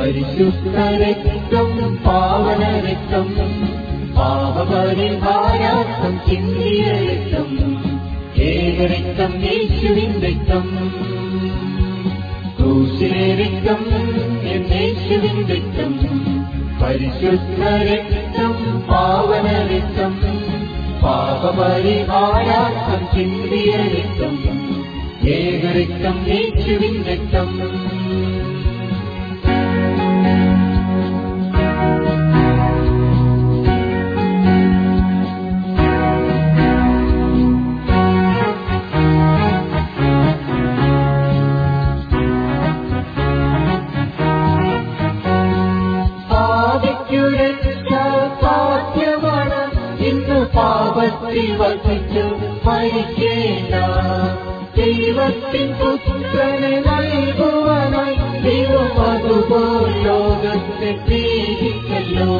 പരിശുദ്ധ രക്തം പാവന രക്തം പാപപരിഹാരാർത്ഥം ചിന്തിയ രക്തം ഏകരക്തം യേശുവിൻ രക്തം ക്രൂശിലെ രക്തം യേശുവിൻ രക്തം പരിശുദ്ധ രക്തം പാവന രക്തം പാപപരിഹാരാർത്ഥം ചിന്തിയ രക്തം ഏകരക്തം യേശുവിൻ രക്തം പാപത്തിൽ വസിച്ചു മരിക്കേണ്ട. ദൈവത്തിൻ പുത്രനെ നൽകുവാനായി ദൈവം അതുപോൽ ലോകത്തെ സ്നേഹിച്ചല്ലോ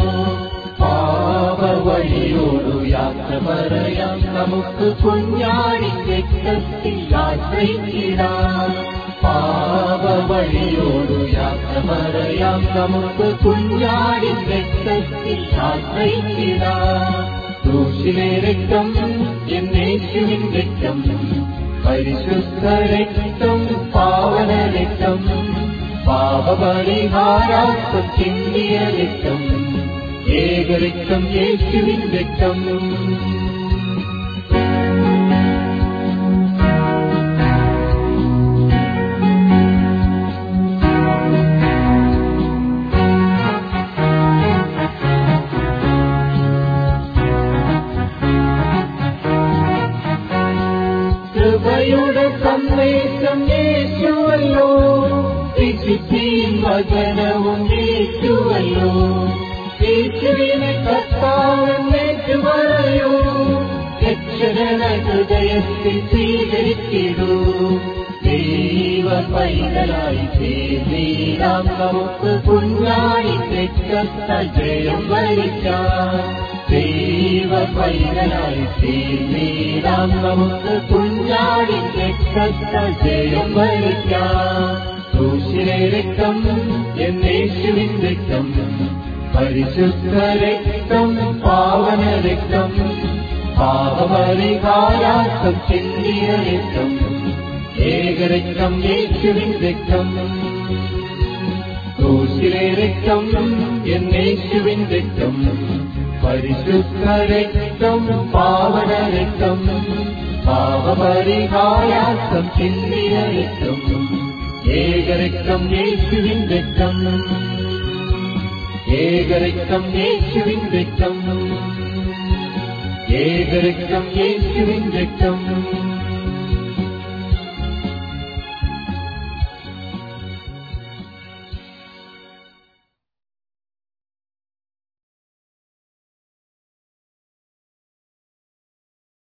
പാപ വഴിയോടു യാത്ര പറയാം. നമുക്ക് കുഞ്ഞാടി രക്തത്തിൽ യാത്രയിടാം പാപ വഴിയോടു യാത്ര പറയാം. നമുക്ക് കുഞ്ഞാടി രക്തത്തിൽ ആശ്രയിച്ചിടാം ക്രൂശിലെ രക്തം എന്നേശുവിൻ രക്തം പരിശുദ്ധ രക്തം പാവന രക്തം പാപപരിഹാരാർത്ഥം ചിന്തിയ രക്തം ഏകരക്തം യേശുവിൻ രക്തം കൃപയുടെ സന്ദേശം ഏറ്റുവല്ലോ വിശുദ്ധിയും വചനവും ഏറ്റുവല്ലോ യേശുവിനെ കർത്താവെന്നേറ്റു പറയൂ രക്ഷകന ഹൃദയത്തിൽ സ്വീകരിച്ചിടൂ. ദൈവ പൈതലായി തീർന്നീരാം നമുക്ക് കുഞ്ഞാടി തെറ്റത്ത ജയം വരിക്കാം. പൈതലായി തീർന്നീരാം നമുക്ക് കുഞ്ഞാടി തെറ്റത്ത ജയം വരിക്കാം ക്രൂശിലെ രക്തം എന്നേശുവിൻ രക്തം പരിശുദ്ധ രക്തം പാവന രക്തം പാപപരിഹാരാർത്ഥം ചിന്തിയ രക്തം ഏകരക്തം യേശുവിൻ രക്തം രക്തം എന്നേശുവിൻ രക്തം. പരിശുദ്ധ രക്തം പാവന രക്തം പാവപരിഹായാസം ചിന്തിയ രക്തം ഏകരക്തം യേശുവിൻ രക്തം. ഏകരക്തം യേശുവിൻ രക്തം. ഏകരക്തം യേശുവിൻ രക്തം.